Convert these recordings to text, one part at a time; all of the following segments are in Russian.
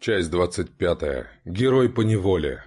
Часть 25. Герой по неволе.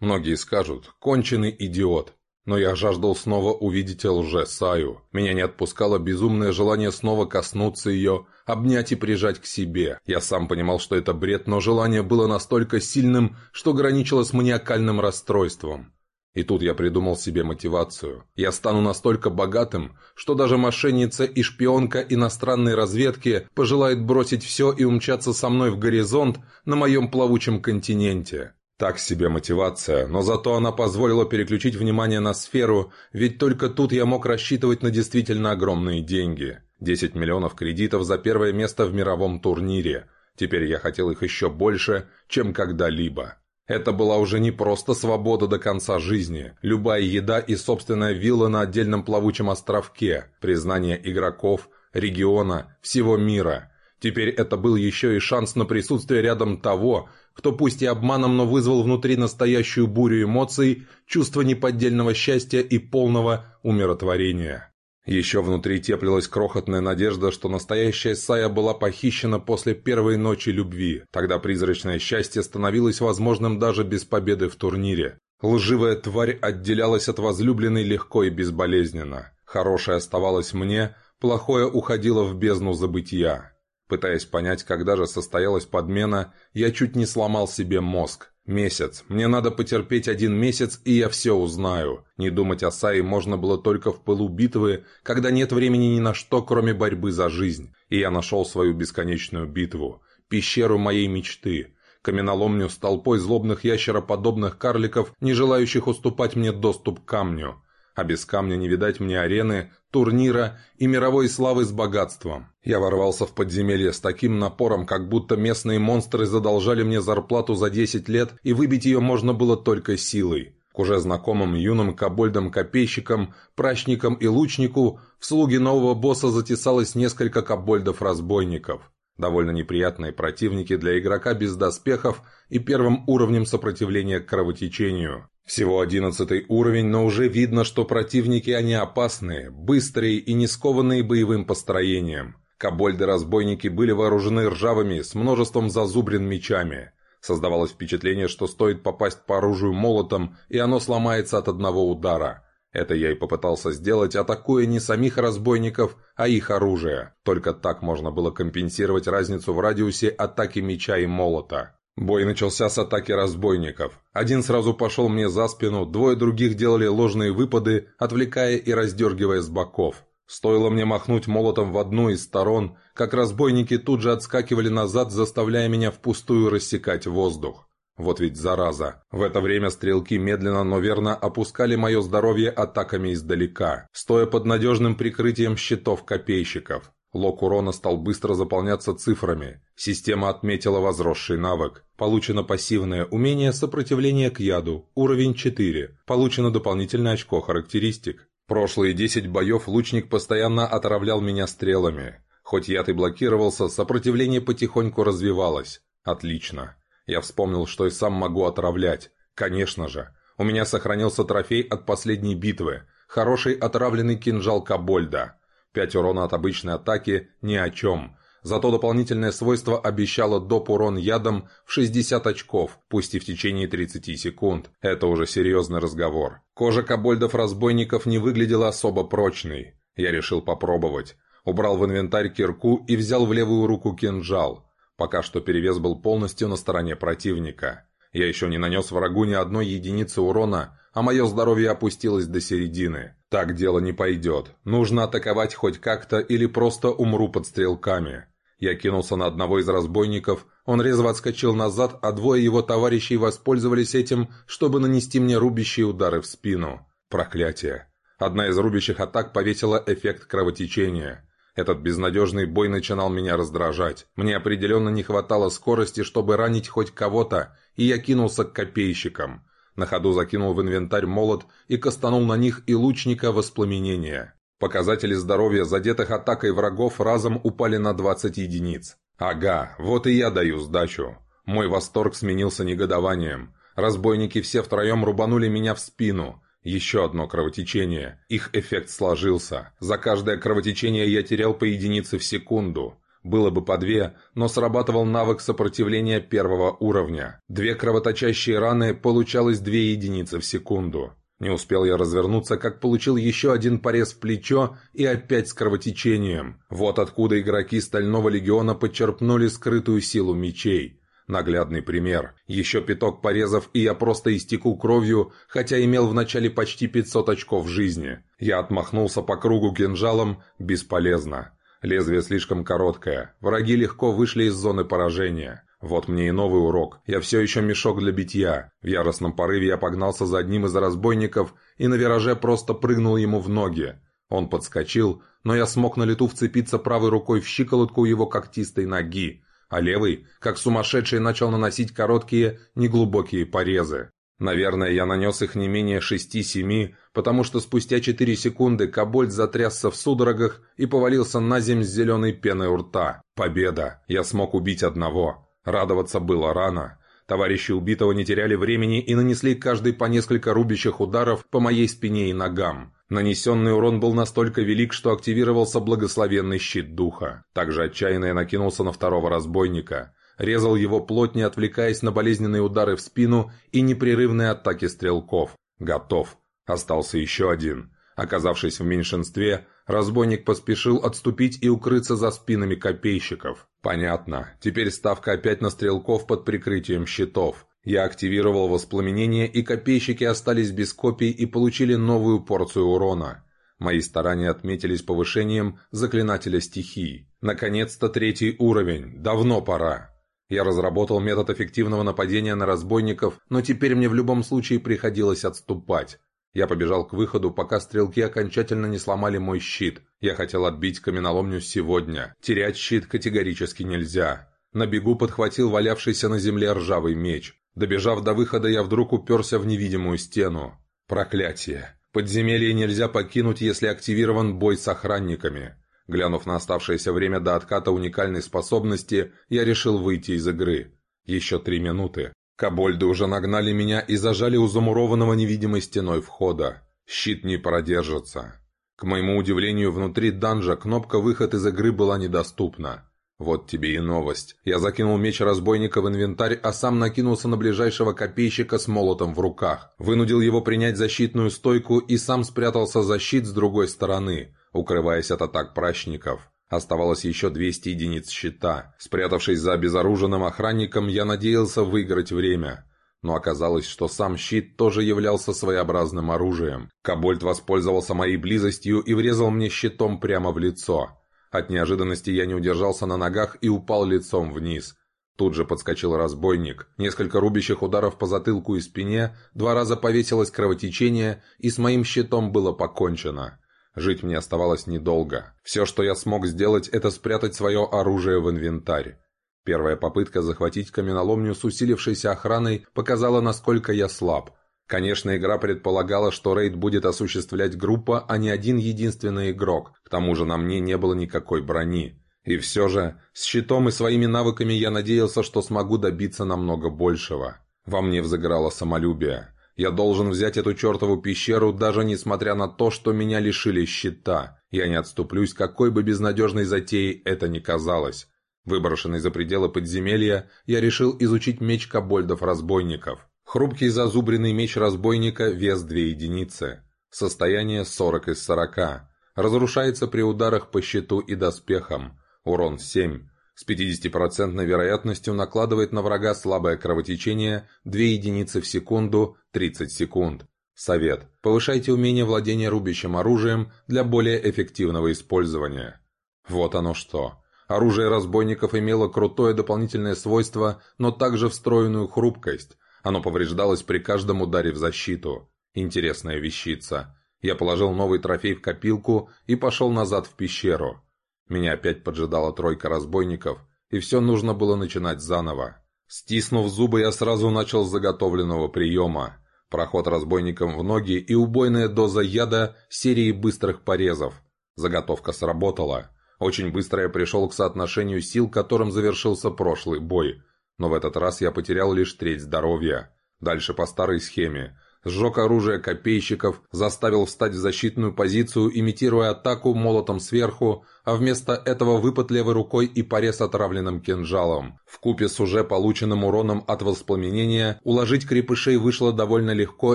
Многие скажут «конченый идиот». Но я жаждал снова увидеть лже-саю. Меня не отпускало безумное желание снова коснуться ее, обнять и прижать к себе. Я сам понимал, что это бред, но желание было настолько сильным, что граничило с маниакальным расстройством. И тут я придумал себе мотивацию. Я стану настолько богатым, что даже мошенница и шпионка иностранной разведки пожелает бросить все и умчаться со мной в горизонт на моем плавучем континенте. Так себе мотивация, но зато она позволила переключить внимание на сферу, ведь только тут я мог рассчитывать на действительно огромные деньги. 10 миллионов кредитов за первое место в мировом турнире. Теперь я хотел их еще больше, чем когда-либо. Это была уже не просто свобода до конца жизни, любая еда и собственная вилла на отдельном плавучем островке, признание игроков, региона, всего мира. Теперь это был еще и шанс на присутствие рядом того, кто пусть и обманом, но вызвал внутри настоящую бурю эмоций, чувство неподдельного счастья и полного умиротворения. Еще внутри теплилась крохотная надежда, что настоящая Сая была похищена после первой ночи любви. Тогда призрачное счастье становилось возможным даже без победы в турнире. Лживая тварь отделялась от возлюбленной легко и безболезненно. Хорошее оставалось мне, плохое уходило в бездну забытия. Пытаясь понять, когда же состоялась подмена, я чуть не сломал себе мозг. Месяц. Мне надо потерпеть один месяц, и я все узнаю. Не думать о Сае можно было только в пылу битвы, когда нет времени ни на что, кроме борьбы за жизнь. И я нашел свою бесконечную битву. Пещеру моей мечты. Каменоломню с толпой злобных ящероподобных карликов, не желающих уступать мне доступ к камню а без камня не видать мне арены, турнира и мировой славы с богатством. Я ворвался в подземелье с таким напором, как будто местные монстры задолжали мне зарплату за 10 лет, и выбить ее можно было только силой. К уже знакомым юным кобольдам-копейщикам, прачникам и лучнику в слуги нового босса затесалось несколько кобольдов-разбойников. Довольно неприятные противники для игрока без доспехов и первым уровнем сопротивления к кровотечению. Всего одиннадцатый уровень, но уже видно, что противники они опасные, быстрые и не скованные боевым построением. Кобольды-разбойники были вооружены ржавыми с множеством зазубрин мечами. Создавалось впечатление, что стоит попасть по оружию молотом, и оно сломается от одного удара. Это я и попытался сделать, атакуя не самих разбойников, а их оружие. Только так можно было компенсировать разницу в радиусе атаки меча и молота. Бой начался с атаки разбойников. Один сразу пошел мне за спину, двое других делали ложные выпады, отвлекая и раздергивая с боков. Стоило мне махнуть молотом в одну из сторон, как разбойники тут же отскакивали назад, заставляя меня впустую рассекать воздух. Вот ведь зараза. В это время стрелки медленно, но верно опускали мое здоровье атаками издалека, стоя под надежным прикрытием щитов копейщиков. Лог урона стал быстро заполняться цифрами. Система отметила возросший навык. Получено пассивное умение сопротивления к яду, уровень 4. Получено дополнительное очко характеристик. Прошлые 10 боев лучник постоянно отравлял меня стрелами. Хоть яд и блокировался, сопротивление потихоньку развивалось. Отлично. Я вспомнил, что и сам могу отравлять. Конечно же. У меня сохранился трофей от последней битвы. Хороший отравленный кинжал Кабольда. 5 урона от обычной атаки – ни о чем. Зато дополнительное свойство обещало доп. урон ядом в 60 очков, пусть и в течение 30 секунд. Это уже серьезный разговор. Кожа кобольдов-разбойников не выглядела особо прочной. Я решил попробовать. Убрал в инвентарь кирку и взял в левую руку кинжал. Пока что перевес был полностью на стороне противника. Я еще не нанес врагу ни одной единицы урона, а мое здоровье опустилось до середины. Так дело не пойдет. Нужно атаковать хоть как-то или просто умру под стрелками. Я кинулся на одного из разбойников, он резво отскочил назад, а двое его товарищей воспользовались этим, чтобы нанести мне рубящие удары в спину. Проклятие. Одна из рубящих атак повесила эффект кровотечения. Этот безнадежный бой начинал меня раздражать. Мне определенно не хватало скорости, чтобы ранить хоть кого-то, и я кинулся к копейщикам. На ходу закинул в инвентарь молот и кастанул на них и лучника воспламенения. Показатели здоровья, задетых атакой врагов, разом упали на 20 единиц. Ага, вот и я даю сдачу. Мой восторг сменился негодованием. Разбойники все втроем рубанули меня в спину. Еще одно кровотечение. Их эффект сложился. За каждое кровотечение я терял по единице в секунду. Было бы по две, но срабатывал навык сопротивления первого уровня. Две кровоточащие раны получалось две единицы в секунду. Не успел я развернуться, как получил еще один порез в плечо и опять с кровотечением. Вот откуда игроки Стального Легиона подчерпнули скрытую силу мечей. Наглядный пример. Еще пяток порезов, и я просто истеку кровью, хотя имел в начале почти 500 очков жизни. Я отмахнулся по кругу кинжалом, бесполезно. Лезвие слишком короткое. Враги легко вышли из зоны поражения. Вот мне и новый урок. Я все еще мешок для битья. В яростном порыве я погнался за одним из разбойников и на вираже просто прыгнул ему в ноги. Он подскочил, но я смог на лету вцепиться правой рукой в щиколотку его когтистой ноги, а левый, как сумасшедший, начал наносить короткие, неглубокие порезы. Наверное, я нанес их не менее шести-семи, потому что спустя четыре секунды Кобольд затрясся в судорогах и повалился на земь с зеленой пеной у рта. Победа! Я смог убить одного. Радоваться было рано. Товарищи убитого не теряли времени и нанесли каждый по несколько рубящих ударов по моей спине и ногам. Нанесенный урон был настолько велик, что активировался благословенный щит духа. Также отчаянно я накинулся на второго разбойника резал его плоть, не отвлекаясь на болезненные удары в спину и непрерывные атаки стрелков. Готов. Остался еще один. Оказавшись в меньшинстве, разбойник поспешил отступить и укрыться за спинами копейщиков. Понятно. Теперь ставка опять на стрелков под прикрытием щитов. Я активировал воспламенение, и копейщики остались без копий и получили новую порцию урона. Мои старания отметились повышением заклинателя стихий. Наконец-то третий уровень. Давно пора. Я разработал метод эффективного нападения на разбойников, но теперь мне в любом случае приходилось отступать. Я побежал к выходу, пока стрелки окончательно не сломали мой щит. Я хотел отбить каменоломню сегодня. Терять щит категорически нельзя. На бегу подхватил валявшийся на земле ржавый меч. Добежав до выхода, я вдруг уперся в невидимую стену. Проклятие. Подземелье нельзя покинуть, если активирован бой с охранниками. Глянув на оставшееся время до отката уникальной способности, я решил выйти из игры. Еще три минуты. Кобольды уже нагнали меня и зажали у замурованного невидимой стеной входа. Щит не продержится. К моему удивлению, внутри данжа кнопка «Выход из игры» была недоступна. Вот тебе и новость. Я закинул меч разбойника в инвентарь, а сам накинулся на ближайшего копейщика с молотом в руках. Вынудил его принять защитную стойку и сам спрятался за щит с другой стороны укрываясь от атак прачников. Оставалось еще 200 единиц щита. Спрятавшись за обезоруженным охранником, я надеялся выиграть время. Но оказалось, что сам щит тоже являлся своеобразным оружием. Кобольд воспользовался моей близостью и врезал мне щитом прямо в лицо. От неожиданности я не удержался на ногах и упал лицом вниз. Тут же подскочил разбойник. Несколько рубящих ударов по затылку и спине, два раза повесилось кровотечение, и с моим щитом было покончено. Жить мне оставалось недолго. Все, что я смог сделать, это спрятать свое оружие в инвентарь. Первая попытка захватить каменоломню с усилившейся охраной показала, насколько я слаб. Конечно, игра предполагала, что рейд будет осуществлять группа, а не один единственный игрок. К тому же на мне не было никакой брони. И все же, с щитом и своими навыками я надеялся, что смогу добиться намного большего. Во мне взыграло самолюбие. Я должен взять эту чертову пещеру, даже несмотря на то, что меня лишили щита. Я не отступлюсь, какой бы безнадежной затеей это ни казалось. Выброшенный за пределы подземелья, я решил изучить меч кобольдов-разбойников. Хрупкий зазубренный меч разбойника, вес 2 единицы. Состояние 40 из 40. Разрушается при ударах по щиту и доспехам. Урон 7. С 50% вероятностью накладывает на врага слабое кровотечение 2 единицы в секунду 30 секунд. Совет. Повышайте умение владения рубящим оружием для более эффективного использования. Вот оно что. Оружие разбойников имело крутое дополнительное свойство, но также встроенную хрупкость. Оно повреждалось при каждом ударе в защиту. Интересная вещица. Я положил новый трофей в копилку и пошел назад в пещеру. Меня опять поджидала тройка разбойников, и все нужно было начинать заново. Стиснув зубы, я сразу начал с заготовленного приема. Проход разбойникам в ноги и убойная доза яда серии быстрых порезов. Заготовка сработала. Очень быстро я пришел к соотношению сил, которым завершился прошлый бой. Но в этот раз я потерял лишь треть здоровья. Дальше по старой схеме. Сжег оружие копейщиков, заставил встать в защитную позицию, имитируя атаку молотом сверху, а вместо этого выпад левой рукой и порез отравленным кинжалом. В купе с уже полученным уроном от воспламенения уложить крепышей вышло довольно легко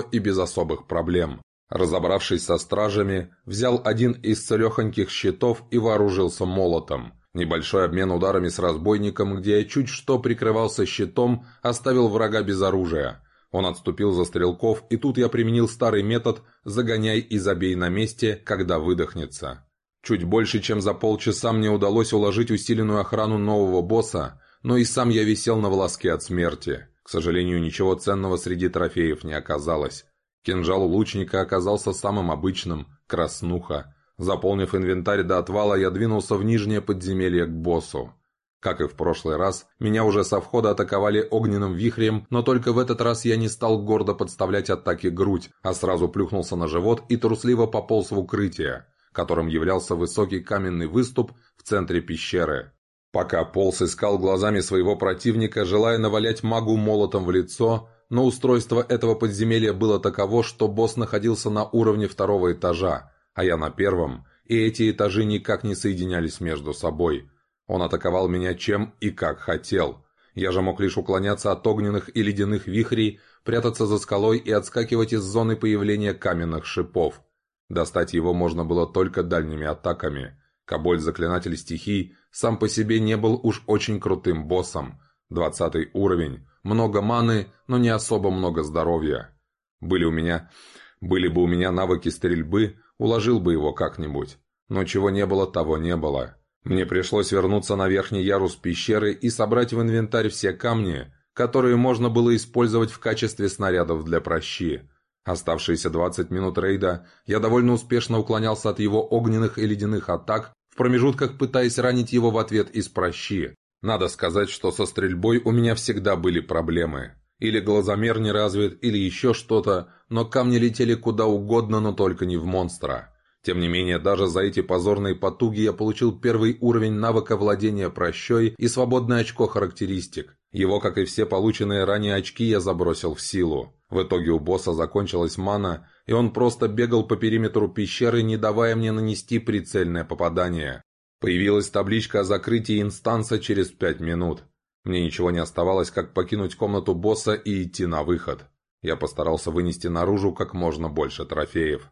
и без особых проблем. Разобравшись со стражами, взял один из целехоньких щитов и вооружился молотом. Небольшой обмен ударами с разбойником, где я чуть что прикрывался щитом, оставил врага без оружия. Он отступил за стрелков, и тут я применил старый метод «загоняй и забей на месте, когда выдохнется». Чуть больше, чем за полчаса мне удалось уложить усиленную охрану нового босса, но и сам я висел на волоске от смерти. К сожалению, ничего ценного среди трофеев не оказалось. Кинжал лучника оказался самым обычным, краснуха. Заполнив инвентарь до отвала, я двинулся в нижнее подземелье к боссу. Как и в прошлый раз, меня уже со входа атаковали огненным вихрем, но только в этот раз я не стал гордо подставлять атаки грудь, а сразу плюхнулся на живот и трусливо пополз в укрытие, которым являлся высокий каменный выступ в центре пещеры. Пока полз искал глазами своего противника, желая навалять магу молотом в лицо, но устройство этого подземелья было таково, что босс находился на уровне второго этажа, а я на первом, и эти этажи никак не соединялись между собой. Он атаковал меня чем и как хотел. Я же мог лишь уклоняться от огненных и ледяных вихрей, прятаться за скалой и отскакивать из зоны появления каменных шипов. Достать его можно было только дальними атаками. Кобольд-заклинатель стихий сам по себе не был уж очень крутым боссом. Двадцатый уровень, много маны, но не особо много здоровья. Были у меня... Были бы у меня навыки стрельбы, уложил бы его как-нибудь. Но чего не было, того не было. Мне пришлось вернуться на верхний ярус пещеры и собрать в инвентарь все камни, которые можно было использовать в качестве снарядов для прощи. Оставшиеся 20 минут рейда я довольно успешно уклонялся от его огненных и ледяных атак, в промежутках пытаясь ранить его в ответ из прощи. Надо сказать, что со стрельбой у меня всегда были проблемы. Или глазомер не развит, или еще что-то, но камни летели куда угодно, но только не в монстра. Тем не менее, даже за эти позорные потуги я получил первый уровень навыка владения прощой и свободное очко характеристик. Его, как и все полученные ранее очки, я забросил в силу. В итоге у босса закончилась мана, и он просто бегал по периметру пещеры, не давая мне нанести прицельное попадание. Появилась табличка о закрытии инстанса через пять минут. Мне ничего не оставалось, как покинуть комнату босса и идти на выход. Я постарался вынести наружу как можно больше трофеев.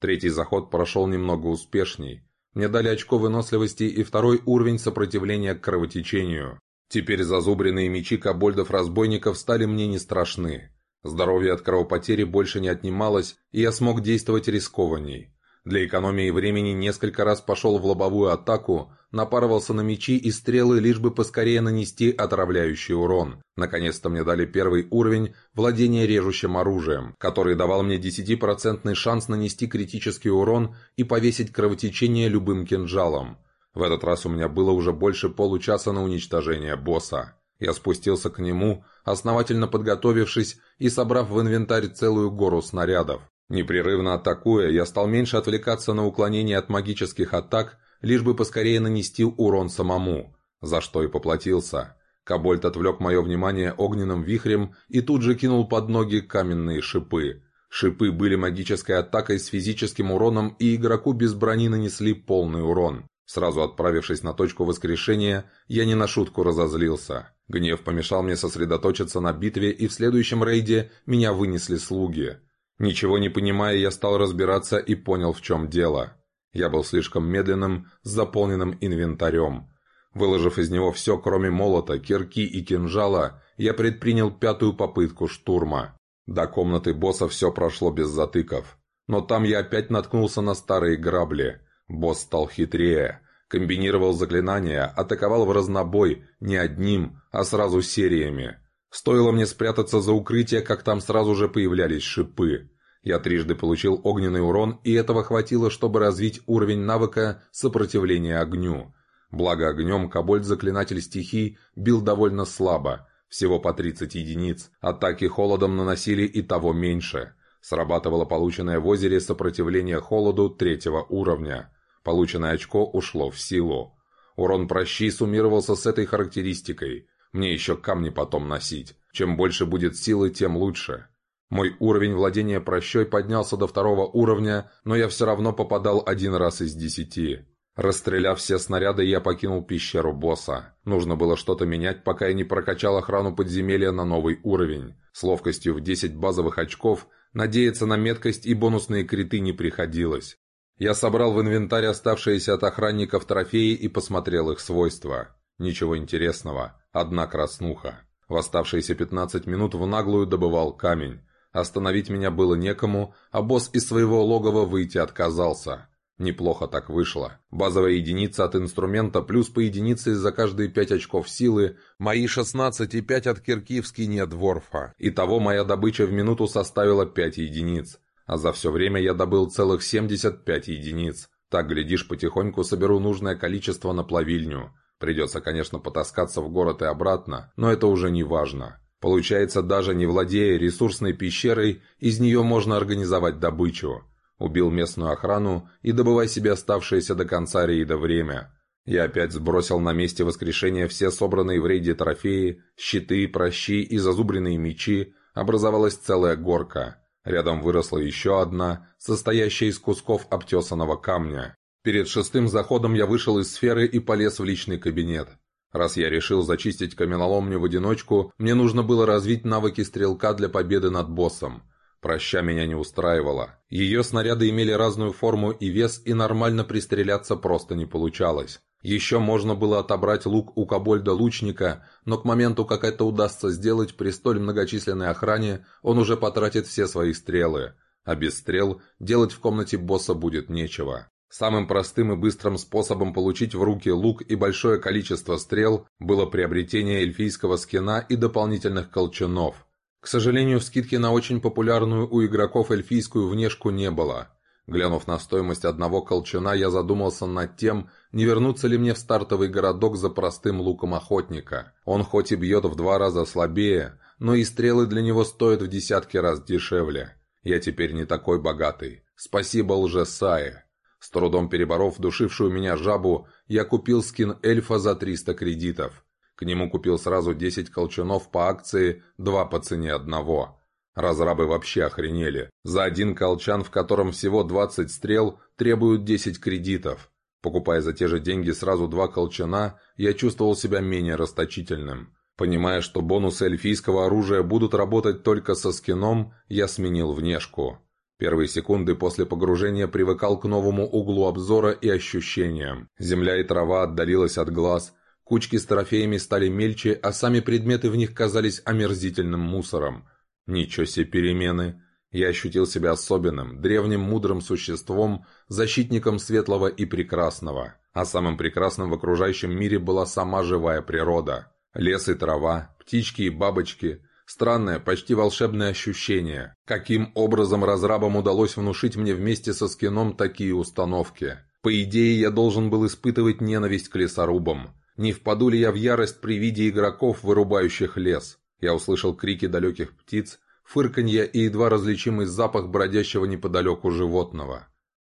Третий заход прошел немного успешней. Мне дали очко выносливости и второй уровень сопротивления к кровотечению. Теперь зазубренные мечи кобольдов-разбойников стали мне не страшны. Здоровье от кровопотери больше не отнималось, и я смог действовать рискованней. Для экономии времени несколько раз пошел в лобовую атаку, напарывался на мечи и стрелы, лишь бы поскорее нанести отравляющий урон. Наконец-то мне дали первый уровень владения режущим оружием, который давал мне 10% шанс нанести критический урон и повесить кровотечение любым кинжалом. В этот раз у меня было уже больше получаса на уничтожение босса. Я спустился к нему, основательно подготовившись и собрав в инвентарь целую гору снарядов. Непрерывно атакуя, я стал меньше отвлекаться на уклонение от магических атак, лишь бы поскорее нанести урон самому, за что и поплатился. Кобольд отвлек мое внимание огненным вихрем и тут же кинул под ноги каменные шипы. Шипы были магической атакой с физическим уроном, и игроку без брони нанесли полный урон. Сразу отправившись на точку воскрешения, я не на шутку разозлился. Гнев помешал мне сосредоточиться на битве, и в следующем рейде меня вынесли слуги. Ничего не понимая, я стал разбираться и понял, в чем дело. Я был слишком медленным, с заполненным инвентарем. Выложив из него все, кроме молота, кирки и кинжала, я предпринял пятую попытку штурма. До комнаты босса все прошло без затыков. Но там я опять наткнулся на старые грабли. Босс стал хитрее. Комбинировал заклинания, атаковал в разнобой, не одним, а сразу сериями. Стоило мне спрятаться за укрытие, как там сразу же появлялись шипы. Я трижды получил огненный урон, и этого хватило, чтобы развить уровень навыка сопротивления огню. Благо огнем Кобольд-заклинатель стихий бил довольно слабо, всего по 30 единиц. Атаки холодом наносили и того меньше. Срабатывало полученное в озере сопротивление холоду третьего уровня. Полученное очко ушло в силу. Урон прощи суммировался с этой характеристикой. Мне еще камни потом носить. Чем больше будет силы, тем лучше. Мой уровень владения прощой поднялся до второго уровня, но я все равно попадал один раз из десяти. Расстреляв все снаряды, я покинул пещеру босса. Нужно было что-то менять, пока я не прокачал охрану подземелья на новый уровень. С ловкостью в 10 базовых очков надеяться на меткость и бонусные криты не приходилось. Я собрал в инвентарь оставшиеся от охранников трофеи и посмотрел их свойства. Ничего интересного. Одна краснуха. В оставшиеся 15 минут в наглую добывал камень. Остановить меня было некому, а босс из своего логова выйти отказался. Неплохо так вышло. Базовая единица от инструмента плюс по единице за каждые 5 очков силы, мои 16 и 5 от кирки в скине Дворфа. Итого моя добыча в минуту составила 5 единиц. А за все время я добыл целых 75 единиц. Так, глядишь, потихоньку соберу нужное количество на плавильню. Придется, конечно, потаскаться в город и обратно, но это уже не важно. Получается, даже не владея ресурсной пещерой, из нее можно организовать добычу. Убил местную охрану и добывай себе оставшееся до конца рейда время. Я опять сбросил на месте воскрешения все собранные в рейде трофеи, щиты, прощи и зазубренные мечи, образовалась целая горка. Рядом выросла еще одна, состоящая из кусков обтесанного камня. Перед шестым заходом я вышел из сферы и полез в личный кабинет. Раз я решил зачистить каменоломню в одиночку, мне нужно было развить навыки стрелка для победы над боссом. Проща меня не устраивала. Ее снаряды имели разную форму и вес, и нормально пристреляться просто не получалось. Еще можно было отобрать лук у кобольда-лучника, но к моменту, как это удастся сделать при столь многочисленной охране, он уже потратит все свои стрелы. А без стрел делать в комнате босса будет нечего. Самым простым и быстрым способом получить в руки лук и большое количество стрел было приобретение эльфийского скина и дополнительных колчанов. К сожалению, скидки на очень популярную у игроков эльфийскую внешку не было. Глянув на стоимость одного колчана, я задумался над тем, не вернуться ли мне в стартовый городок за простым луком охотника. Он хоть и бьет в два раза слабее, но и стрелы для него стоят в десятки раз дешевле. Я теперь не такой богатый. Спасибо лже-Сае. С трудом переборов душившую меня жабу, я купил скин эльфа за 300 кредитов. К нему купил сразу 10 колчанов по акции, два по цене одного. Разрабы вообще охренели. За один колчан, в котором всего 20 стрел, требуют 10 кредитов. Покупая за те же деньги сразу два колчана, я чувствовал себя менее расточительным. Понимая, что бонусы эльфийского оружия будут работать только со скином, я сменил внешку. Первые секунды после погружения привыкал к новому углу обзора и ощущениям. Земля и трава отдалилась от глаз, кучки с трофеями стали мельче, а сами предметы в них казались омерзительным мусором. Ничего себе перемены! Я ощутил себя особенным, древним мудрым существом, защитником светлого и прекрасного. А самым прекрасным в окружающем мире была сама живая природа. Лес и трава, птички и бабочки, Странное, почти волшебное ощущение. Каким образом разрабам удалось внушить мне вместе со скином такие установки? По идее, я должен был испытывать ненависть к лесорубам. Не впаду ли я в ярость при виде игроков, вырубающих лес? Я услышал крики далеких птиц, фырканье и едва различимый запах бродящего неподалеку животного.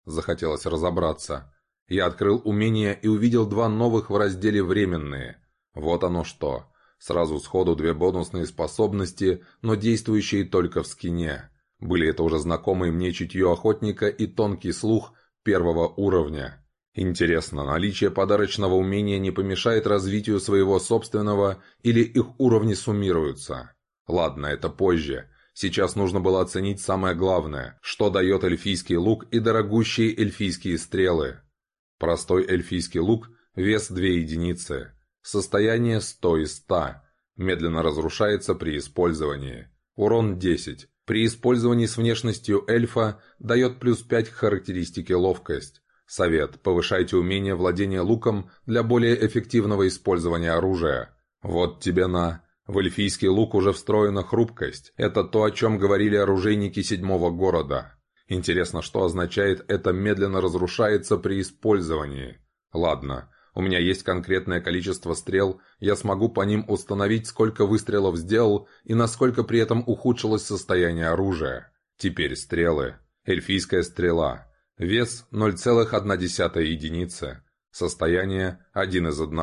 Захотелось разобраться. Я открыл умение и увидел два новых в разделе «Временные». Вот оно что. Сразу сходу две бонусные способности, но действующие только в скине. Были это уже знакомые мне чутье охотника и тонкий слух первого уровня. Интересно, наличие подарочного умения не помешает развитию своего собственного или их уровни суммируются? Ладно, это позже. Сейчас нужно было оценить самое главное, что дает эльфийский лук и дорогущие эльфийские стрелы. Простой эльфийский лук, вес 2 единицы. Состояние 100 из 100. Медленно разрушается при использовании. Урон 10. При использовании с внешностью эльфа дает плюс 5 к характеристике ловкость. Совет. Повышайте умение владения луком для более эффективного использования оружия. Вот тебе на. В эльфийский лук уже встроена хрупкость. Это то, о чем говорили оружейники седьмого города. Интересно, что означает «это медленно разрушается при использовании». Ладно, у меня есть конкретное количество стрел, я смогу по ним установить, сколько выстрелов сделал и насколько при этом ухудшилось состояние оружия. Теперь стрелы. Эльфийская стрела. Вес 0,1 единицы. Состояние 1 из 1.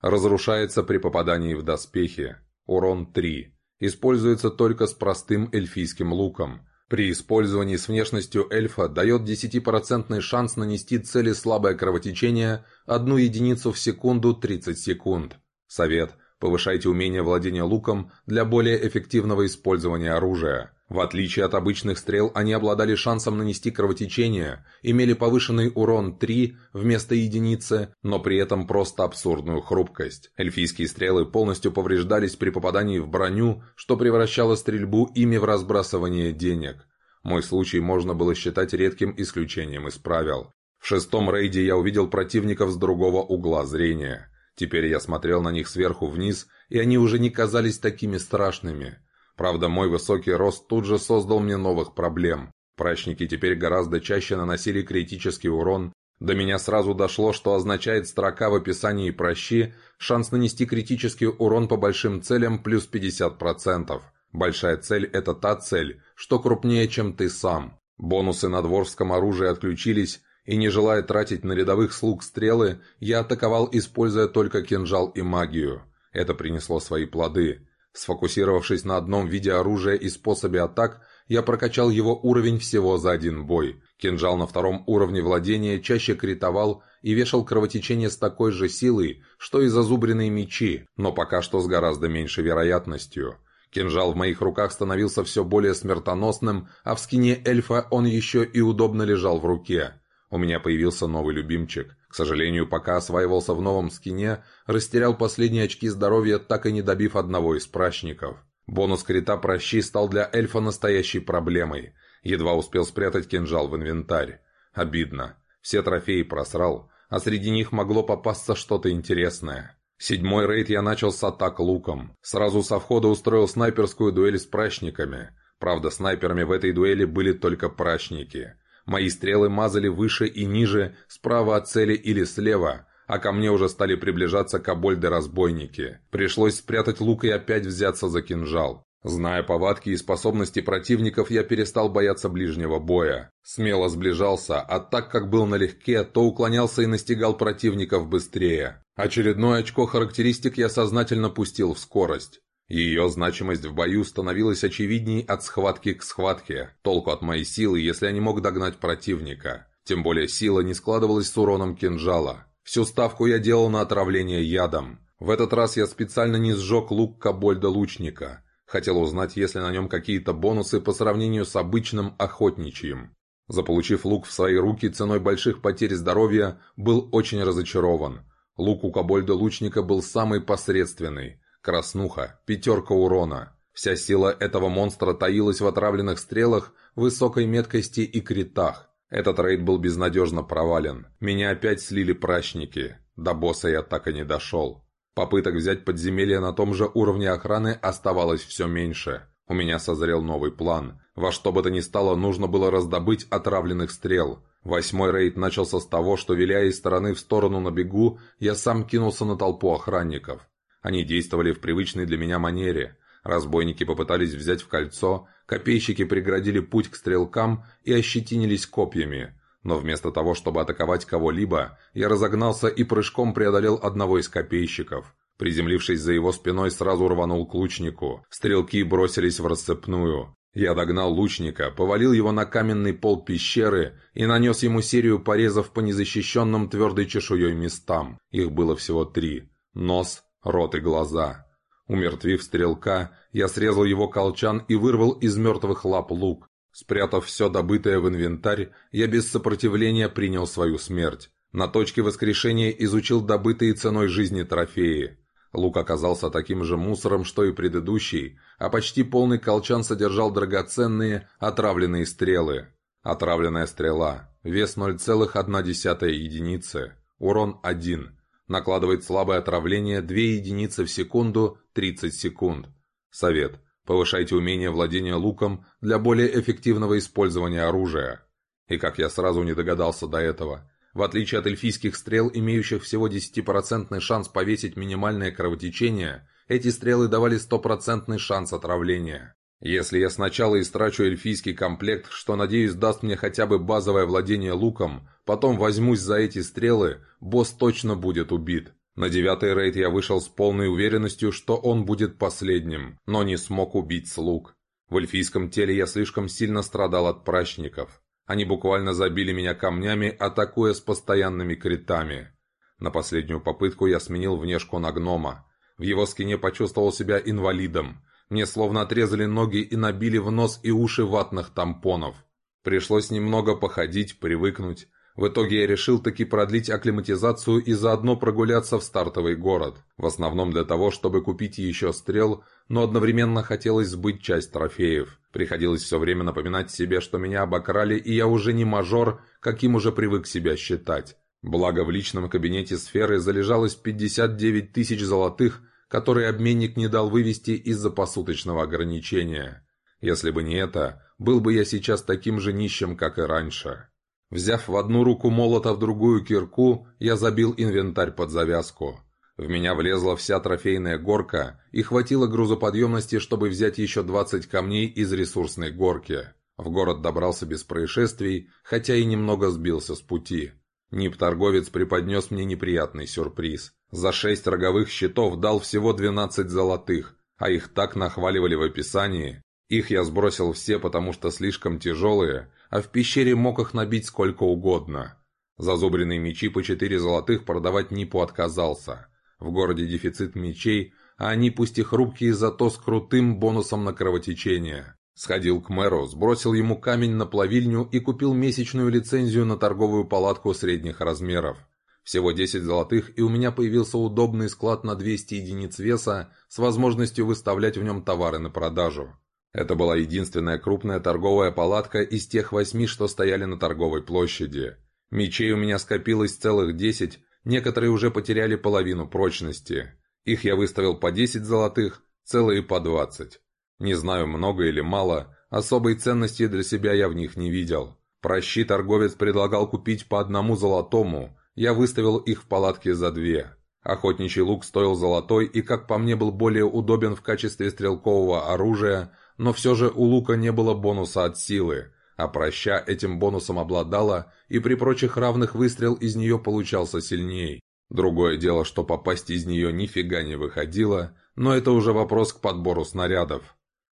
Разрушается при попадании в доспехи. Урон 3. используется только с простым эльфийским луком. При использовании с внешностью эльфа дает 10% шанс нанести цели слабое кровотечение одну единицу в секунду 30 секунд. Совет. Повышайте умение владения луком для более эффективного использования оружия. В отличие от обычных стрел, они обладали шансом нанести кровотечение, имели повышенный урон 3 вместо единицы, но при этом просто абсурдную хрупкость. Эльфийские стрелы полностью повреждались при попадании в броню, что превращало стрельбу ими в разбрасывание денег. Мой случай можно было считать редким исключением из правил. В шестом рейде я увидел противников с другого угла зрения. Теперь я смотрел на них сверху вниз, и они уже не казались такими страшными. Правда, мой высокий рост тут же создал мне новых проблем. Прачники теперь гораздо чаще наносили критический урон. До меня сразу дошло, что означает строка в описании прощи «Шанс нанести критический урон по большим целям плюс 50%». Большая цель – это та цель, что крупнее, чем ты сам. Бонусы на дворском оружии отключились, и не желая тратить на рядовых слуг стрелы, я атаковал, используя только кинжал и магию. Это принесло свои плоды. Сфокусировавшись на одном виде оружия и способе атак, я прокачал его уровень всего за один бой. Кинжал на втором уровне владения чаще критовал и вешал кровотечение с такой же силой, что и зазубренные мечи, но пока что с гораздо меньшей вероятностью. Кинжал в моих руках становился все более смертоносным, а в скине эльфа он еще и удобно лежал в руке. У меня появился новый любимчик. К сожалению, пока осваивался в новом скине, растерял последние очки здоровья, так и не добив одного из прачников. Бонус крита прощи стал для эльфа настоящей проблемой. Едва успел спрятать кинжал в инвентарь. Обидно. Все трофеи просрал, а среди них могло попасться что-то интересное. Седьмой рейд я начал с атак луком. Сразу со входа устроил снайперскую дуэль с прачниками. Правда, снайперами в этой дуэли были только прачники. Мои стрелы мазали выше и ниже, справа от цели или слева, а ко мне уже стали приближаться кобольды-разбойники. Пришлось спрятать лук и опять взяться за кинжал. Зная повадки и способности противников, я перестал бояться ближнего боя. Смело сближался, а так как был налегке, то уклонялся и настигал противников быстрее. Очередное очко характеристик я сознательно пустил в скорость. Ее значимость в бою становилась очевидней от схватки к схватке. Толку от моей силы, если я не мог догнать противника. Тем более сила не складывалась с уроном кинжала. Всю ставку я делал на отравление ядом. В этот раз я специально не сжег лук кобольда-лучника. Хотел узнать, есть ли на нем какие-то бонусы по сравнению с обычным охотничьим. Заполучив лук в свои руки ценой больших потерь здоровья, был очень разочарован. Лук у кобольда-лучника был самый посредственный. Краснуха, пятерка урона. Вся сила этого монстра таилась в отравленных стрелах, высокой меткости и критах. Этот рейд был безнадежно провален. Меня опять слили прачники. До босса я так и не дошел. Попыток взять подземелье на том же уровне охраны оставалось все меньше. У меня созрел новый план. Во что бы то ни стало, нужно было раздобыть отравленных стрел. Восьмой рейд начался с того, что, виляя из стороны в сторону на бегу, я сам кинулся на толпу охранников. Они действовали в привычной для меня манере. Разбойники попытались взять в кольцо, копейщики преградили путь к стрелкам и ощетинились копьями. Но вместо того, чтобы атаковать кого-либо, я разогнался и прыжком преодолел одного из копейщиков. Приземлившись за его спиной, сразу рванул к лучнику. Стрелки бросились в расцепную. Я догнал лучника, повалил его на каменный пол пещеры и нанес ему серию порезов по незащищенным твердой чешуей местам. Их было всего три. Нос, рот и глаза. Умертвив стрелка, я срезал его колчан и вырвал из мертвых лап лук. Спрятав все добытое в инвентарь, я без сопротивления принял свою смерть. На точке воскрешения изучил добытые ценой жизни трофеи. Лук оказался таким же мусором, что и предыдущий, а почти полный колчан содержал драгоценные, отравленные стрелы. Отравленная стрела. Вес 0,1 единицы. Урон 1. Накладывает слабое отравление 2 единицы в секунду 30 секунд. Совет. Повышайте умение владения луком для более эффективного использования оружия. И как я сразу не догадался до этого, в отличие от эльфийских стрел, имеющих всего 10% шанс повесить минимальное кровотечение, эти стрелы давали стопроцентный шанс отравления. Если я сначала истрачу эльфийский комплект, что, надеюсь, даст мне хотя бы базовое владение луком, потом возьмусь за эти стрелы, босс точно будет убит. На девятый рейд я вышел с полной уверенностью, что он будет последним, но не смог убить слуг. В эльфийском теле я слишком сильно страдал от прачников. Они буквально забили меня камнями, атакуя с постоянными критами. На последнюю попытку я сменил внешку на гнома. В его скине почувствовал себя инвалидом. Мне словно отрезали ноги и набили в нос и уши ватных тампонов. Пришлось немного походить, привыкнуть. В итоге я решил таки продлить акклиматизацию и заодно прогуляться в стартовый город. В основном для того, чтобы купить еще стрел, но одновременно хотелось сбыть часть трофеев. Приходилось все время напоминать себе, что меня обокрали, и я уже не мажор, каким уже привык себя считать. Благо в личном кабинете сферы залежалось 59 тысяч золотых, которые обменник не дал вывести из-за посуточного ограничения. Если бы не это, был бы я сейчас таким же нищим, как и раньше. Взяв в одну руку молот, а в другую кирку, я забил инвентарь под завязку. В меня влезла вся трофейная горка, и хватило грузоподъемности, чтобы взять еще 20 камней из ресурсной горки. В город добрался без происшествий, хотя и немного сбился с пути. Нип-торговец преподнес мне неприятный сюрприз. За шесть роговых щитов дал всего 12 золотых, а их так нахваливали в описании. Их я сбросил все, потому что слишком тяжелые, а в пещере мог их набить сколько угодно. Зазубренные мечи по четыре золотых продавать Нипу отказался. В городе дефицит мечей, а они пусть и хрупкие, зато с крутым бонусом на кровотечение. Сходил к мэру, сбросил ему камень на плавильню и купил месячную лицензию на торговую палатку средних размеров. Всего 10 золотых, и у меня появился удобный склад на 200 единиц веса с возможностью выставлять в нем товары на продажу. Это была единственная крупная торговая палатка из тех восьми, что стояли на торговой площади. Мечей у меня скопилось целых десять, некоторые уже потеряли половину прочности. Их я выставил по десять золотых, целые по двадцать. Не знаю, много или мало, особой ценности для себя я в них не видел. Прощи торговец предлагал купить по одному золотому, я выставил их в палатке за две. Охотничий лук стоил золотой и, как по мне, был более удобен в качестве стрелкового оружия, но все же у лука не было бонуса от силы, а проща этим бонусом обладала, и при прочих равных выстрел из нее получался сильней. Другое дело, что попасть из нее нифига не выходило, но это уже вопрос к подбору снарядов.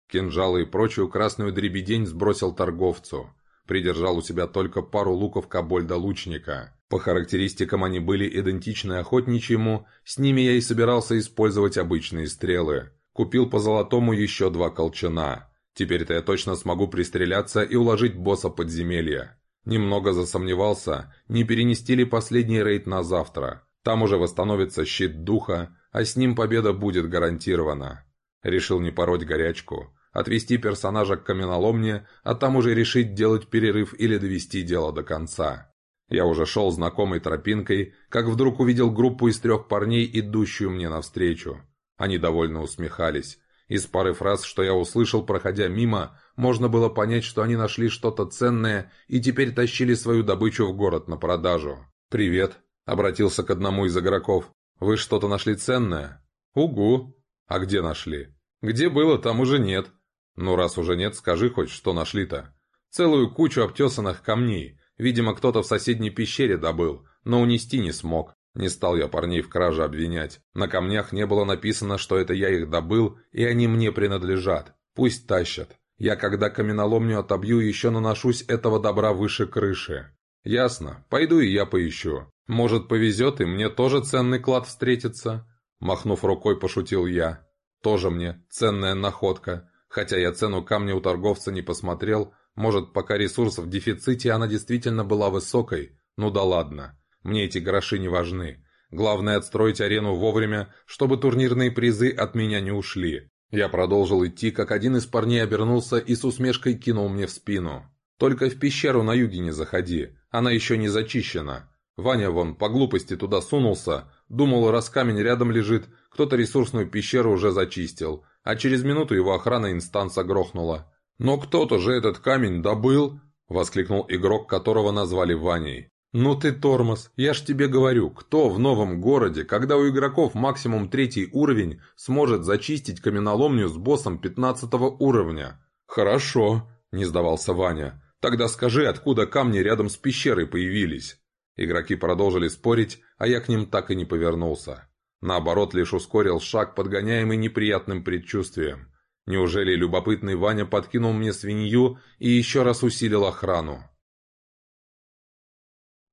Кинжалы и прочую красную дребедень сбросил торговцу. Придержал у себя только пару луков кобольда-лучника. По характеристикам они были идентичны охотничьему, с ними я и собирался использовать обычные стрелы. Купил по золотому еще два колчана. Теперь-то я точно смогу пристреляться и уложить босса подземелья. Немного засомневался, не перенести ли последний рейд на завтра. Там уже восстановится щит духа, а с ним победа будет гарантирована. Решил не пороть горячку, отвести персонажа к каменоломне, а там уже решить делать перерыв или довести дело до конца. Я уже шел знакомой тропинкой, как вдруг увидел группу из трех парней, идущую мне навстречу. Они довольно усмехались. Из пары фраз, что я услышал, проходя мимо, можно было понять, что они нашли что-то ценное и теперь тащили свою добычу в город на продажу. «Привет», — обратился к одному из игроков. «Вы что-то нашли ценное?» «Угу». «А где нашли?» «Где было, там уже нет». «Ну, раз уже нет, скажи хоть, что нашли-то». «Целую кучу обтесанных камней. Видимо, кто-то в соседней пещере добыл, но унести не смог. Не стал я парней в краже обвинять. На камнях не было написано, что это я их добыл, и они мне принадлежат. Пусть тащат. Я, когда каменоломню отобью, еще наношусь этого добра выше крыши. Ясно. Пойду и я поищу. Может, повезет, и мне тоже ценный клад встретится? Махнув рукой, пошутил я. Тоже мне ценная находка. Хотя я цену камня у торговца не посмотрел, может, пока ресурс в дефиците, она действительно была высокой. Ну да ладно. Мне эти гроши не важны. Главное отстроить арену вовремя, чтобы турнирные призы от меня не ушли. Я продолжил идти, как один из парней обернулся и с усмешкой кинул мне в спину. «Только в пещеру на юге не заходи, она еще не зачищена. Ваня вон по глупости туда сунулся, думал, раз камень рядом лежит, кто-то ресурсную пещеру уже зачистил, а через минуту его охрана инстанса грохнула. «Но кто-то же этот камень добыл!» — воскликнул игрок, которого назвали Ваней. «Ну ты тормоз, я ж тебе говорю, кто в новом городе, когда у игроков максимум третий уровень, сможет зачистить каменоломню с боссом пятнадцатого уровня?» «Хорошо», — не сдавался Ваня. «Тогда скажи, откуда камни рядом с пещерой появились?» Игроки продолжили спорить, а я к ним так и не повернулся. Наоборот, лишь ускорил шаг, подгоняемый неприятным предчувствием. Неужели любопытный Ваня подкинул мне свинью и еще раз усилил охрану?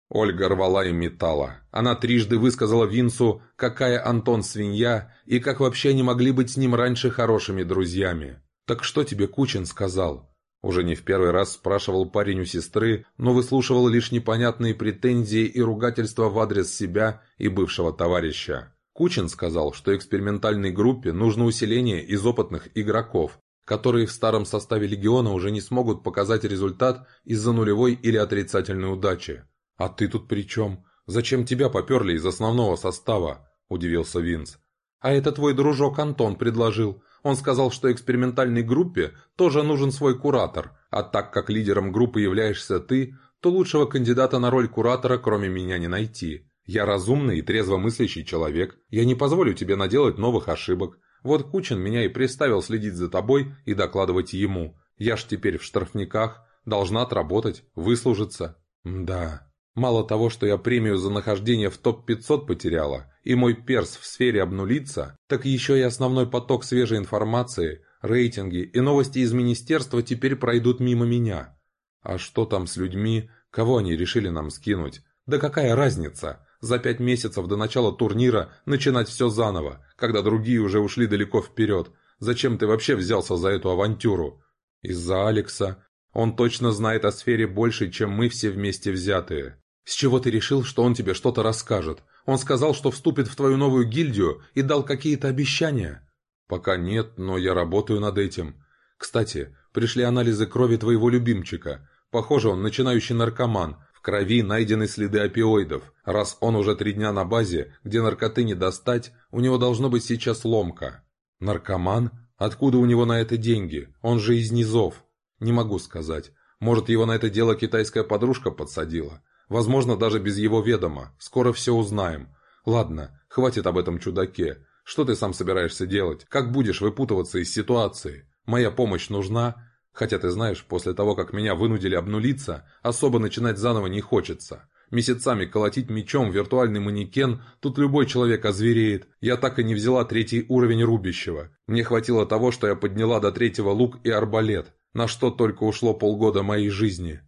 Ольга рвала и металла. Она трижды высказала Винсу, какая Антон свинья, и как вообще они могли быть с ним раньше хорошими друзьями. «Так что тебе Кучин сказал?» Уже не в первый раз спрашивал парень у сестры, но выслушивал лишь непонятные претензии и ругательства в адрес себя и бывшего товарища. Кучин сказал, что экспериментальной группе нужно усиление из опытных игроков, которые в старом составе легиона уже не смогут показать результат из-за нулевой или отрицательной удачи. «А ты тут при чем? Зачем тебя поперли из основного состава?» – удивился Винс. «А это твой дружок Антон предложил. Он сказал, что экспериментальной группе тоже нужен свой куратор, а так как лидером группы являешься ты, то лучшего кандидата на роль куратора кроме меня не найти. Я разумный и трезвомыслящий человек, я не позволю тебе наделать новых ошибок. Вот Кучин меня и приставил следить за тобой и докладывать ему. Я ж теперь в штрафниках, должна отработать, выслужиться. Да. Мало того, что я премию за нахождение в топ-500 потеряла, и мой перс в сфере обнулится, так еще и основной поток свежей информации, рейтинги и новости из министерства теперь пройдут мимо меня. А что там с людьми, кого они решили нам скинуть? Да какая разница? За пять месяцев до начала турнира начинать все заново, когда другие уже ушли далеко вперед. Зачем ты вообще взялся за эту авантюру? Из-за Алекса. Он точно знает о сфере больше, чем мы все вместе взятые. С чего ты решил, что он тебе что-то расскажет? Он сказал, что вступит в твою новую гильдию и дал какие-то обещания. Пока нет, но я работаю над этим. Кстати, пришли анализы крови твоего любимчика. Похоже, он начинающий наркоман, крови найдены следы опиоидов. Раз он уже три дня на базе, где наркоты не достать, у него должно быть сейчас ломка. Наркоман? Откуда у него на это деньги? Он же из низов. Не могу сказать. Может, его на это дело китайская подружка подсадила. Возможно, даже без его ведома. Скоро все узнаем. Ладно, хватит об этом чудаке. Что ты сам собираешься делать? Как будешь выпутываться из ситуации? Моя помощь нужна? Хотя ты знаешь, после того, как меня вынудили обнулиться, особо начинать заново не хочется. Месяцами колотить мечом виртуальный манекен, тут любой человек озвереет. Я так и не взяла третий уровень рубящего. Мне хватило того, что я подняла до третьего лук и арбалет, на что только ушло полгода моей жизни.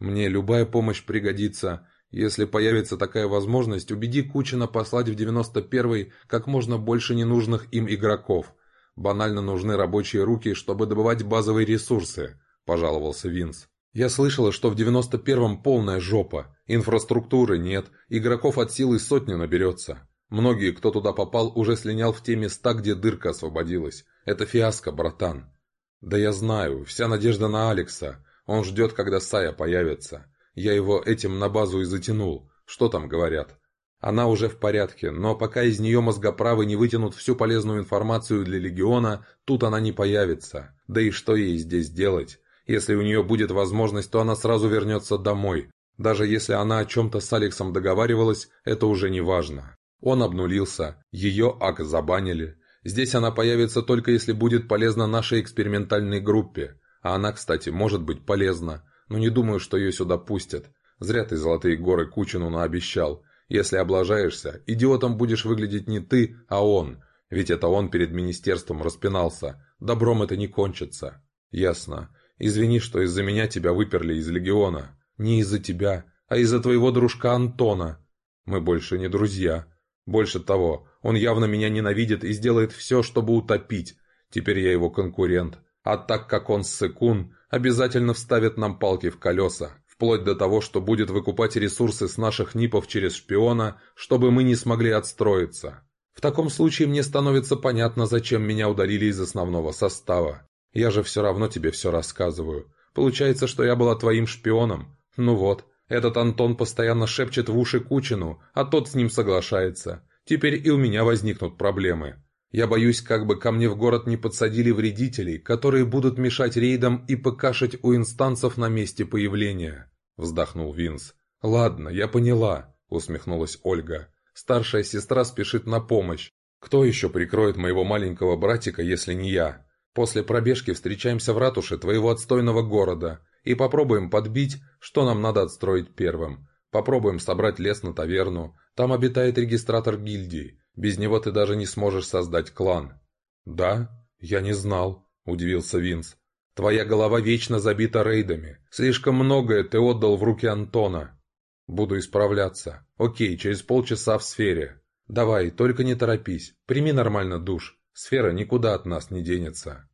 Мне любая помощь пригодится. Если появится такая возможность, убеди Кучина послать в 91-й как можно больше ненужных им игроков. Банально нужны рабочие руки, чтобы добывать базовые ресурсы», – пожаловался Винс. «Я слышала, что в 91-м полная жопа. Инфраструктуры нет, игроков от силы сотни наберется. Многие, кто туда попал, уже слинял в те места, где дырка освободилась. Это фиаско, братан». «Да я знаю, вся надежда на Алекса. Он ждет, когда Сая появится. Я его этим на базу и затянул. Что там говорят?» Она уже в порядке, но пока из нее мозгоправы не вытянут всю полезную информацию для Легиона, тут она не появится. Да и что ей здесь делать? Если у нее будет возможность, то она сразу вернется домой. Даже если она о чем-то с Алексом договаривалась, это уже не важно. Он обнулился, ее ак забанили. Здесь она появится только если будет полезна нашей экспериментальной группе. А она, кстати, может быть полезна. Но не думаю, что ее сюда пустят. Зря ты Золотые горы Кучину наобещал. Если облажаешься, идиотом будешь выглядеть не ты, а он. Ведь это он перед министерством распинался. Добром это не кончится. Ясно. Извини, что из-за меня тебя выперли из легиона. Не из-за тебя, а из-за твоего дружка Антона. Мы больше не друзья. Больше того, он явно меня ненавидит и сделает все, чтобы утопить. Теперь я его конкурент. А так как он ссыкун, обязательно вставит нам палки в колеса вплоть до того, что будет выкупать ресурсы с наших НИПов через шпиона, чтобы мы не смогли отстроиться. В таком случае мне становится понятно, зачем меня удалили из основного состава. Я же все равно тебе все рассказываю. Получается, что я была твоим шпионом. Ну вот, этот Антон постоянно шепчет в уши Кучину, а тот с ним соглашается. Теперь и у меня возникнут проблемы. Я боюсь, как бы ко мне в город не подсадили вредителей, которые будут мешать рейдам и покашать у инстанцев на месте появления», — вздохнул Винс. «Ладно, я поняла», — усмехнулась Ольга. «Старшая сестра спешит на помощь. Кто еще прикроет моего маленького братика, если не я? После пробежки встречаемся в ратуше твоего отстойного города и попробуем подбить, что нам надо отстроить первым. Попробуем собрать лес на таверну, Там обитает регистратор гильдии. Без него ты даже не сможешь создать клан». «Да? Я не знал», — удивился Винс. «Твоя голова вечно забита рейдами. Слишком многое ты отдал в руки Антона». «Буду исправляться. Окей, через полчаса в сфере. Давай, только не торопись. Прими нормально душ. Сфера никуда от нас не денется».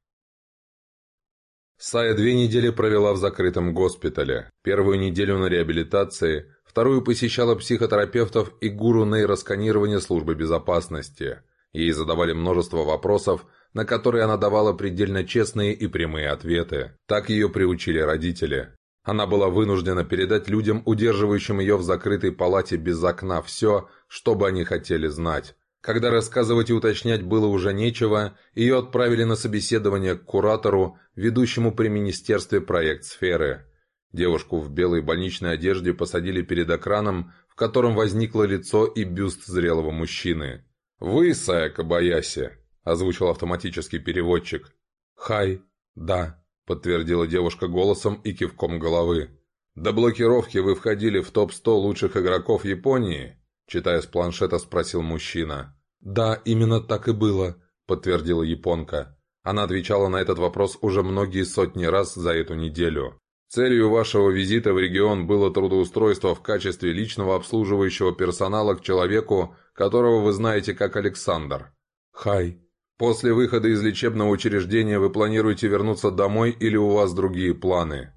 Сая две недели провела в закрытом госпитале. Первую неделю на реабилитации, вторую посещала психотерапевтов и гуру нейросканирования службы безопасности. Ей задавали множество вопросов, на которые она давала предельно честные и прямые ответы. Так ее приучили родители. Она была вынуждена передать людям, удерживающим ее в закрытой палате без окна, все, что бы они хотели знать. Когда рассказывать и уточнять было уже нечего, ее отправили на собеседование к куратору, ведущему при министерстве проект сферы. Девушку в белой больничной одежде посадили перед экраном, в котором возникло лицо и бюст зрелого мужчины. «Вы, Сая Кабаяси», – озвучил автоматический переводчик. «Хай, да», – подтвердила девушка голосом и кивком головы. «До блокировки вы входили в топ-100 лучших игроков Японии?» Читая с планшета, спросил мужчина. «Да, именно так и было», — подтвердила японка. Она отвечала на этот вопрос уже многие сотни раз за эту неделю. Целью вашего визита в регион было трудоустройство в качестве личного обслуживающего персонала к человеку, которого вы знаете как Александр. Хай. После выхода из лечебного учреждения вы планируете вернуться домой или у вас другие планы?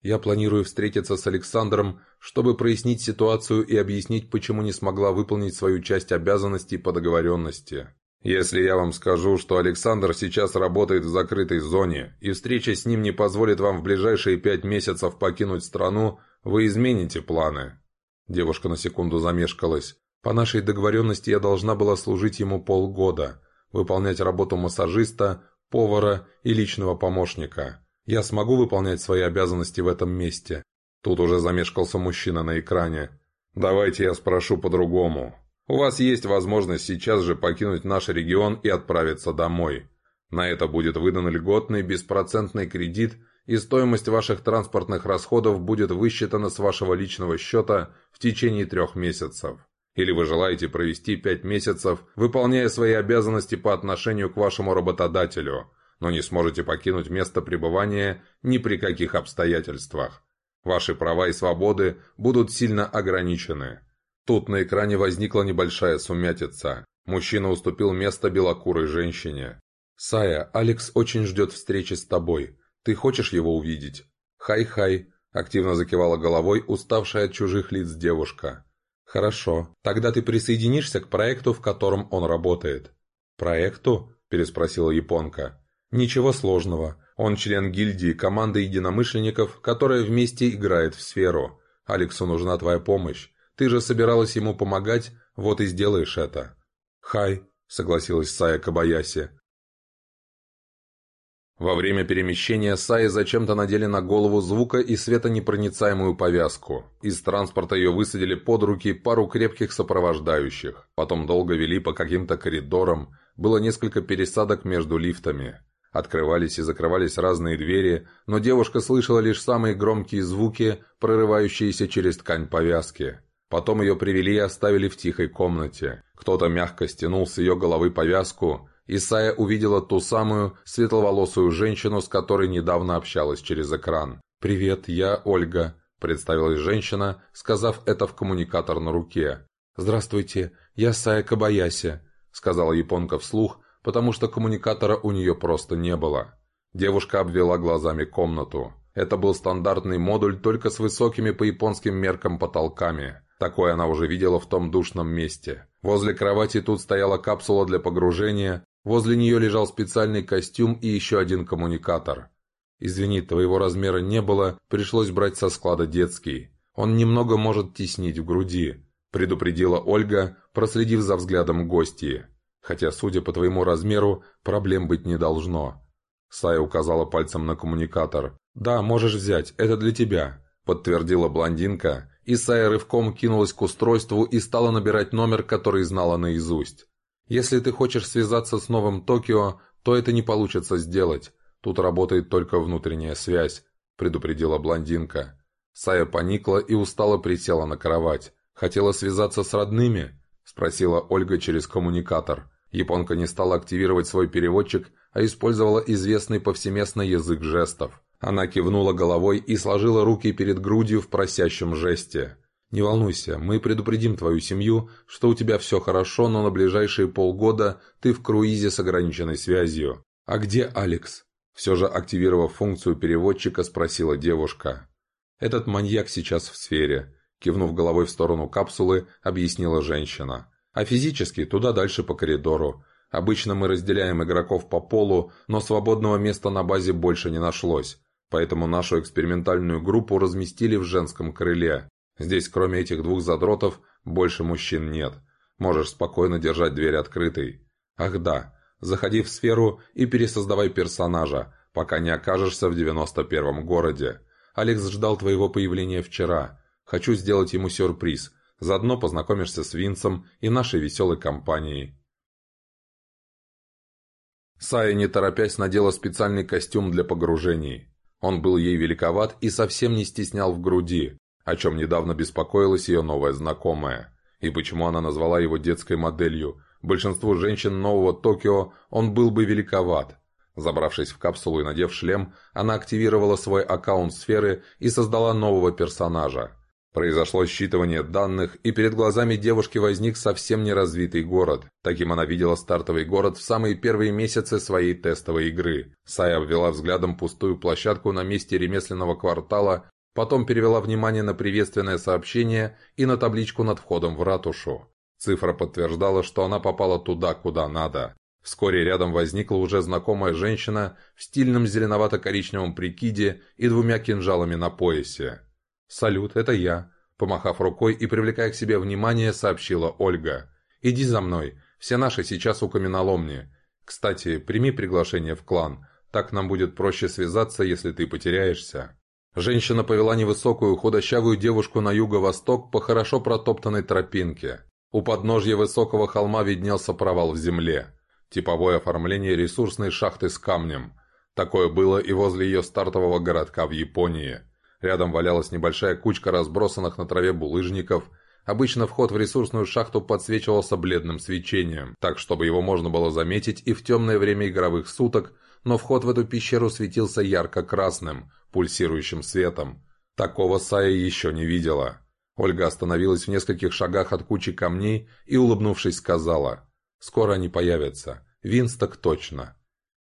Я планирую встретиться с Александром, чтобы прояснить ситуацию и объяснить, почему не смогла выполнить свою часть обязанностей по договоренности. Если я вам скажу, что Александр сейчас работает в закрытой зоне, и встреча с ним не позволит вам в ближайшие пять месяцев покинуть страну, вы измените планы». Девушка на секунду замешкалась. «По нашей договоренности я должна была служить ему полгода, выполнять работу массажиста, повара и личного помощника. Я смогу выполнять свои обязанности в этом месте?» Тут уже замешкался мужчина на экране. «Давайте я спрошу по-другому. У вас есть возможность сейчас же покинуть наш регион и отправиться домой. На это будет выдан льготный беспроцентный кредит, и стоимость ваших транспортных расходов будет высчитана с вашего личного счета в течение трех месяцев. Или вы желаете провести пять месяцев, выполняя свои обязанности по отношению к вашему работодателю – но не сможете покинуть место пребывания ни при каких обстоятельствах. Ваши права и свободы будут сильно ограничены. Тут на экране возникла небольшая сумятица. Мужчина уступил место белокурой женщине. «Сая, Алекс очень ждет встречи с тобой. Ты хочешь его увидеть?» «Хай-хай», – активно закивала головой уставшая от чужих лиц девушка. «Хорошо. Тогда ты присоединишься к проекту, в котором он работает». «Проекту?» – переспросила японка. Ничего сложного. Он член гильдии, команды единомышленников, которая вместе играет в сферу. Алексу нужна твоя помощь. Ты же собиралась ему помогать, вот и сделаешь это. «Хай», — согласилась Сая Кабаяси. Во время перемещения Саи зачем-то надели на голову звука и светонепроницаемую повязку. Из транспорта ее высадили под руки пару крепких сопровождающих. Потом долго вели по каким-то коридорам. Было несколько пересадок между лифтами. Открывались и закрывались разные двери, но девушка слышала лишь самые громкие звуки, прорывающиеся через ткань повязки. Потом ее привели и оставили в тихой комнате. Кто-то мягко стянул с ее головы повязку, и Сая увидела ту самую светловолосую женщину, с которой недавно общалась через экран. «Привет, я Ольга», – представилась женщина, сказав это в коммуникатор на руке. «Здравствуйте, я Сая Кабаяси», – сказала японка вслух, потому что коммуникатора у нее просто не было. Девушка обвела глазами комнату. Это был стандартный модуль, только с высокими по японским меркам потолками. Такое она уже видела в том душном месте. Возле кровати тут стояла капсула для погружения, возле нее лежал специальный костюм и еще один коммуникатор. «Извини, твоего размера не было, пришлось брать со склада детский. Он немного может теснить в груди», предупредила Ольга, проследив за взглядом гостьи. Хотя, судя по твоему размеру, проблем быть не должно». Сая указала пальцем на коммуникатор. «Да, можешь взять, это для тебя», — подтвердила блондинка, и Сая рывком кинулась к устройству и стала набирать номер, который знала наизусть. «Если ты хочешь связаться с новым Токио, то это не получится сделать. Тут работает только внутренняя связь», — предупредила блондинка. Сая поникла и устало присела на кровать. Хотела связаться с родными?» – спросила Ольга через коммуникатор. Японка не стала активировать свой переводчик, а использовала известный повсеместно язык жестов. Она кивнула головой и сложила руки перед грудью в просящем жесте. «Не волнуйся, мы предупредим твою семью, что у тебя все хорошо, но на ближайшие полгода ты в круизе с ограниченной связью. А где Алекс?» Все же, активировав функцию переводчика, спросила девушка. «Этот маньяк сейчас в сфере», кивнув головой в сторону капсулы, объяснила женщина. «А физически туда дальше по коридору. Обычно мы разделяем игроков по полу, но свободного места на базе больше не нашлось, поэтому нашу экспериментальную группу разместили в женском крыле. Здесь, кроме этих двух задротов, больше мужчин нет. Можешь спокойно держать дверь открытой. Ах да, заходи в сферу и пересоздавай персонажа, пока не окажешься в 91-м городе. Алекс ждал твоего появления вчера. Хочу сделать ему сюрприз. Заодно познакомишься с Винсом и нашей веселой компанией. Сая, не торопясь, надела специальный костюм для погружений. Он был ей великоват и совсем не стеснял в груди, о чем недавно беспокоилась ее новая знакомая. И почему она назвала его детской моделью. Большинству женщин нового Токио он был бы великоват. Забравшись в капсулу и надев шлем, она активировала свой аккаунт сферы и создала нового персонажа. Произошло считывание данных, и перед глазами девушки возник совсем неразвитый город. Таким она видела стартовый город в самые первые месяцы своей тестовой игры. Сая обвела взглядом пустую площадку на месте ремесленного квартала, потом перевела внимание на приветственное сообщение и на табличку над входом в ратушу. Цифра подтверждала, что она попала туда, куда надо. Вскоре рядом возникла уже знакомая женщина в стильном зеленовато-коричневом прикиде и двумя кинжалами на поясе. «Салют, это я», – помахав рукой и привлекая к себе внимание, сообщила Ольга. «Иди за мной, все наши сейчас у каменоломни. Кстати, прими приглашение в клан, так нам будет проще связаться, если ты потеряешься». Женщина повела невысокую худощавую девушку на юго-восток по хорошо протоптанной тропинке. У подножья высокого холма виднелся провал в земле. Типовое оформление ресурсной шахты с камнем. Такое было и возле ее стартового городка в Японии. Рядом валялась небольшая кучка разбросанных на траве булыжников. Обычно вход в ресурсную шахту подсвечивался бледным свечением, так чтобы его можно было заметить и в темное время игровых суток, но вход в эту пещеру светился ярко-красным, пульсирующим светом. Такого Сая еще не видела. Ольга остановилась в нескольких шагах от кучи камней и, улыбнувшись, сказала «Скоро они появятся. Винсток точно».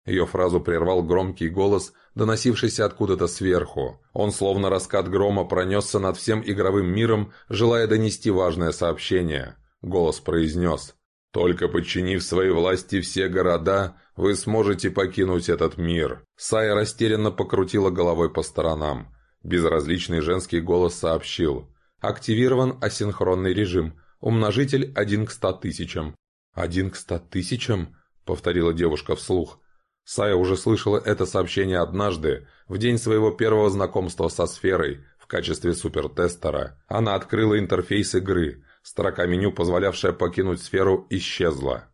Ее фразу прервал громкий голос, доносившийся откуда-то сверху. Он, словно раскат грома, пронесся над всем игровым миром, желая донести важное сообщение. Голос произнес «Только подчинив своей власти все города, вы сможете покинуть этот мир». Сая растерянно покрутила головой по сторонам. Безразличный женский голос сообщил «Активирован асинхронный режим. Умножитель один к ста тысячам». «Один к ста тысячам?» — повторила девушка вслух. Сая уже слышала это сообщение однажды, в день своего первого знакомства со сферой, в качестве супертестера. Она открыла интерфейс игры. Строка меню, позволявшая покинуть сферу, исчезла.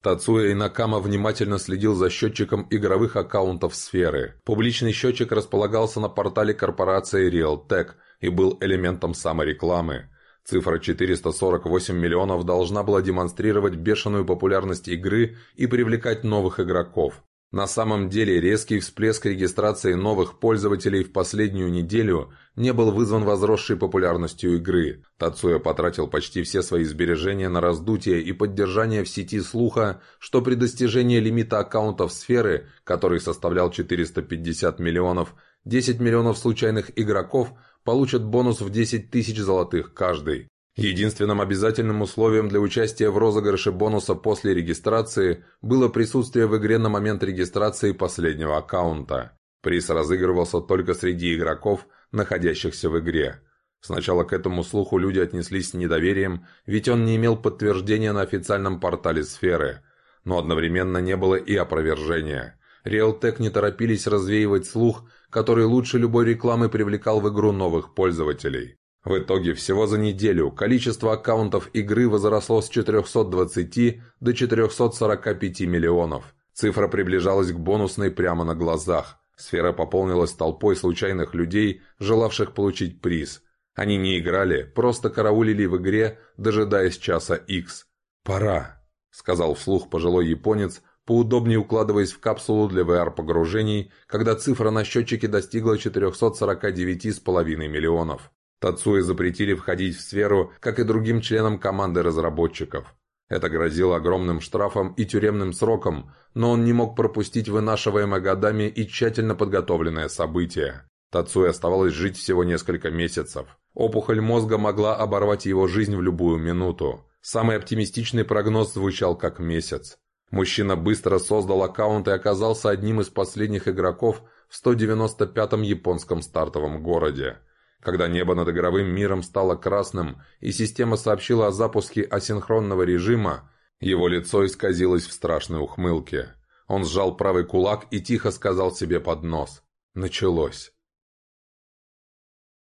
Тацуя Инакама внимательно следил за счетчиком игровых аккаунтов сферы. Публичный счетчик располагался на портале корпорации Realtek и был элементом саморекламы. Цифра 448 миллионов должна была демонстрировать бешеную популярность игры и привлекать новых игроков. На самом деле резкий всплеск регистрации новых пользователей в последнюю неделю не был вызван возросшей популярностью игры. Тацуя потратил почти все свои сбережения на раздутие и поддержание в сети слуха, что при достижении лимита аккаунтов сферы, который составлял 450 миллионов, 10 миллионов случайных игроков – получат бонус в 10 тысяч золотых каждый. Единственным обязательным условием для участия в розыгрыше бонуса после регистрации было присутствие в игре на момент регистрации последнего аккаунта. Приз разыгрывался только среди игроков, находящихся в игре. Сначала к этому слуху люди отнеслись с недоверием, ведь он не имел подтверждения на официальном портале сферы. Но одновременно не было и опровержения. Realtek не торопились развеивать слух, который лучше любой рекламы привлекал в игру новых пользователей. В итоге всего за неделю количество аккаунтов игры возросло с 420 до 445 миллионов. Цифра приближалась к бонусной прямо на глазах. Сфера пополнилась толпой случайных людей, желавших получить приз. Они не играли, просто караулили в игре, дожидаясь часа X. «Пора», — сказал вслух пожилой японец, поудобнее укладываясь в капсулу для VR-погружений, когда цифра на счетчике достигла 449,5 миллионов. Тацуи запретили входить в сферу, как и другим членам команды разработчиков. Это грозило огромным штрафом и тюремным сроком, но он не мог пропустить вынашиваемое годами и тщательно подготовленное событие. Тацуи оставалось жить всего несколько месяцев. Опухоль мозга могла оборвать его жизнь в любую минуту. Самый оптимистичный прогноз звучал как месяц. Мужчина быстро создал аккаунт и оказался одним из последних игроков в 195-м японском стартовом городе. Когда небо над игровым миром стало красным, и система сообщила о запуске асинхронного режима, его лицо исказилось в страшной ухмылке. Он сжал правый кулак и тихо сказал себе под нос. Началось.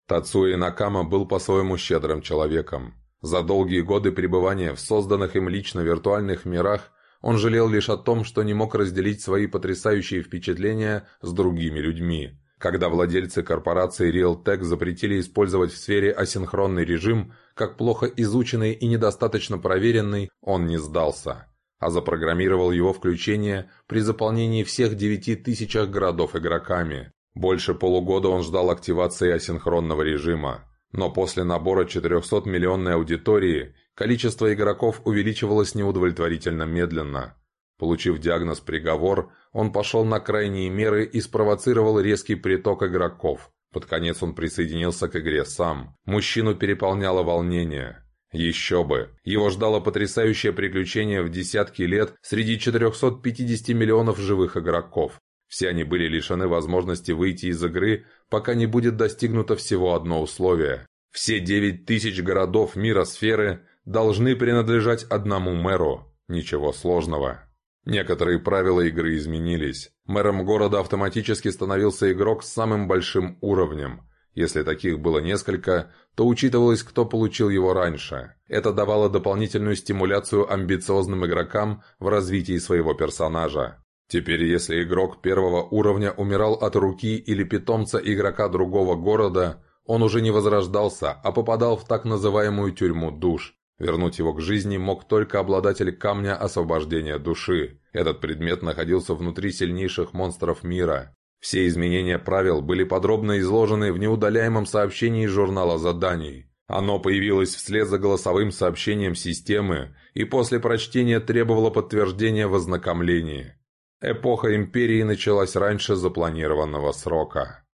Тацуи Накама был по-своему щедрым человеком. За долгие годы пребывания в созданных им лично виртуальных мирах он жалел лишь о том, что не мог разделить свои потрясающие впечатления с другими людьми. Когда владельцы корпорации Realtek запретили использовать в сфере асинхронный режим, как плохо изученный и недостаточно проверенный, он не сдался, а запрограммировал его включение при заполнении всех девяти тысячах городов игроками. Больше полугода он ждал активации асинхронного режима. Но после набора 400-миллионной аудитории количество игроков увеличивалось неудовлетворительно медленно. Получив диагноз-приговор, он пошел на крайние меры и спровоцировал резкий приток игроков. Под конец он присоединился к игре сам. Мужчину переполняло волнение. Еще бы! Его ждало потрясающее приключение в десятки лет среди 450 миллионов живых игроков. Все они были лишены возможности выйти из игры, пока не будет достигнуто всего одно условие. Все 9 тысяч городов мира сферы должны принадлежать одному мэру. Ничего сложного. Некоторые правила игры изменились. Мэром города автоматически становился игрок с самым большим уровнем. Если таких было несколько, то учитывалось, кто получил его раньше. Это давало дополнительную стимуляцию амбициозным игрокам в развитии своего персонажа. Теперь, если игрок первого уровня умирал от руки или питомца игрока другого города, он уже не возрождался, а попадал в так называемую тюрьму душ. Вернуть его к жизни мог только обладатель камня освобождения души. Этот предмет находился внутри сильнейших монстров мира. Все изменения правил были подробно изложены в неудаляемом сообщении журнала заданий. Оно появилось вслед за голосовым сообщением системы и после прочтения требовало подтверждения в ознакомлении. Эпоха Империи началась раньше запланированного срока.